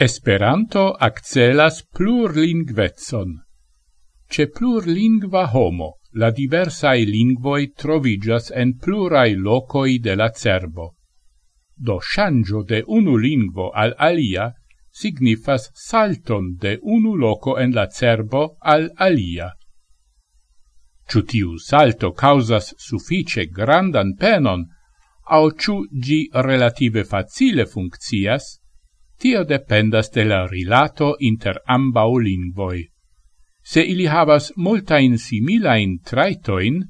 Esperanto accelas plurlingvetson. Ce plurlingva homo la diversae lingvoi trovigas en plurai locoi de la cerbo. Do shangio de unu lingvo al alia signifas salton de unu loco en la cerbo al alia. Ciu tiu salto causas suffice grandan penon, au ciu gi relative facile funccias, Tio dependas de la rilato inter ambau lingvoi. Se ili havas multain similain traitoin,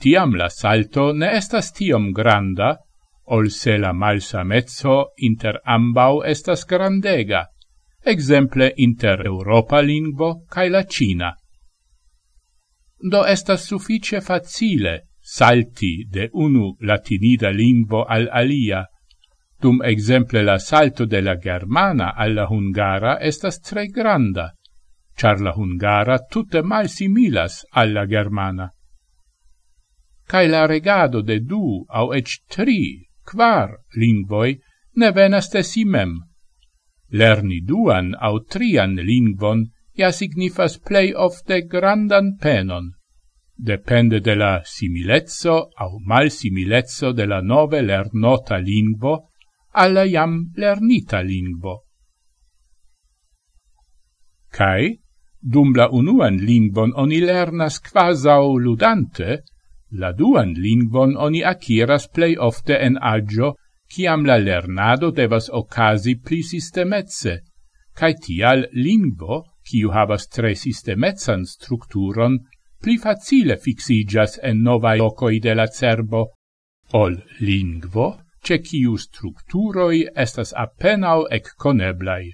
tiam la salto ne estas tiom granda, ol se la malsamezzo inter ambau estas grandega, exemple inter Europa lingvo cae la Cina. Do estas suffice facile salti de unu latinida lingvo al alia, dum exemple la salto de la germana alla hungara estas tre granda, char la hungara tutte mal similas alla germana. Cai la regado de du au ec tri, quar lingvoi ne venas de si mem. Lerni duan au trian lingvon ja signifas plei ofte grandan penon, depende de la similezzo au mal similezzo de la nove lernota lingvo alla iam lernita lingvo. Cai, dum la unuan lingvon oni lernas quasau ludante, la duan lingvon oni akiras plei ofte en agio, ciam la lernado devas ocasi pli sistemetse, cae tial lingvo, ciu havas tre sistemetsan strukturon, pli facile fixigas en novai locoi de la cerbo, ol lingvo, ce ciu structuroi estas appenao ecconeblai.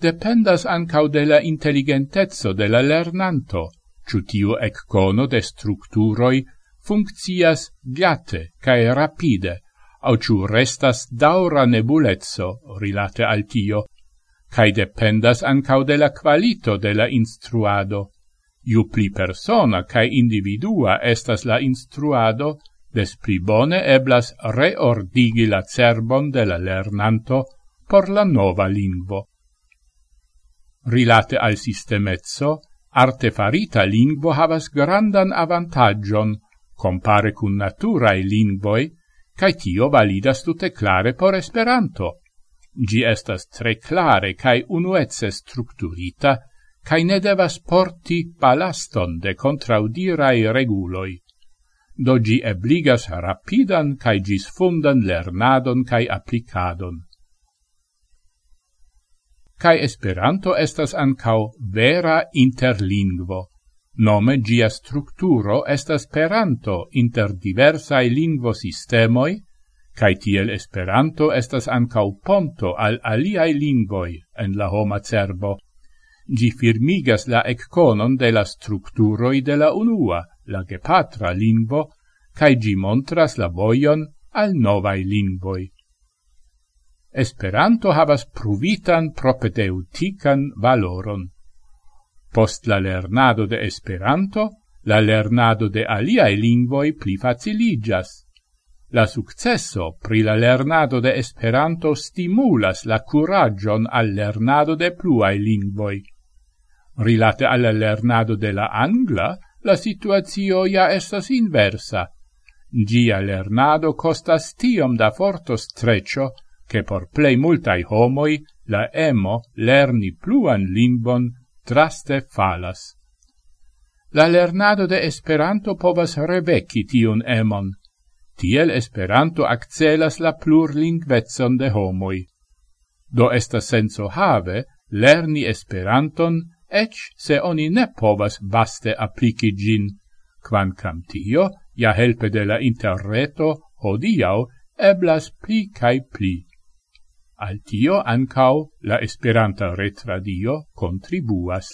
Dependas ancau de la intelligentezzo de la lernanto, ciu tiu eccono de structuroi funccias gate cae rapide, au ciu restas daura nebulezzo rilate al tio, cae dependas ancau de la qualito de la instruado. Iu pli persona cae individua estas la instruado, des pli bone eblas reordigi la cerbon de la lernanto por la nova lingvo. Rilate al sistemezzo, artefarita lingvo havas grandan avantagion, compare cun naturae lingvoi, cae tio validas tute clare por Esperanto. Gi estas tre clare cae unuece structurita, cae ne devas porti palaston de contraudirae reguloi do gi ebligas rapidan kaj gis fundan lernadon kaj aplikadon. Kaj Esperanto estas ancau vera interlingvo, nome gia strukturo estas peranto inter diversai lingvosistemoi, cae tiel Esperanto estas ancau ponto al aliai lingvoi en la homa cerbo. Gi firmigas la ecconon de la structuroi de la unua, la gepatra lingvo, cae gi montras la voion al novai lingvoi. Esperanto havas pruvitan propedeutican valoron. Post la lernado de Esperanto, la lernado de aliae lingvoi pli faciligas. La successo pri la lernado de Esperanto stimulas la curagion al lernado de pluae lingvoi. Rilate alla lernado de la Angla, la situazio ja estas inversa. Gia lernado costas tiom da forto streccio, che por plei multai homoi la emo lerni pluan limbon traste falas. La lernado de Esperanto povas reveci tiun emon. Tiel Esperanto accelas la plurlingvezon de homoi. Do estas senso have lerni Esperanton ec se oni ne povas vaste applici gin, quancam tio, ja helpe de la interreto, hodiau, eblas pli cae pli. Al tio ancau la Esperanta retradio contribuas.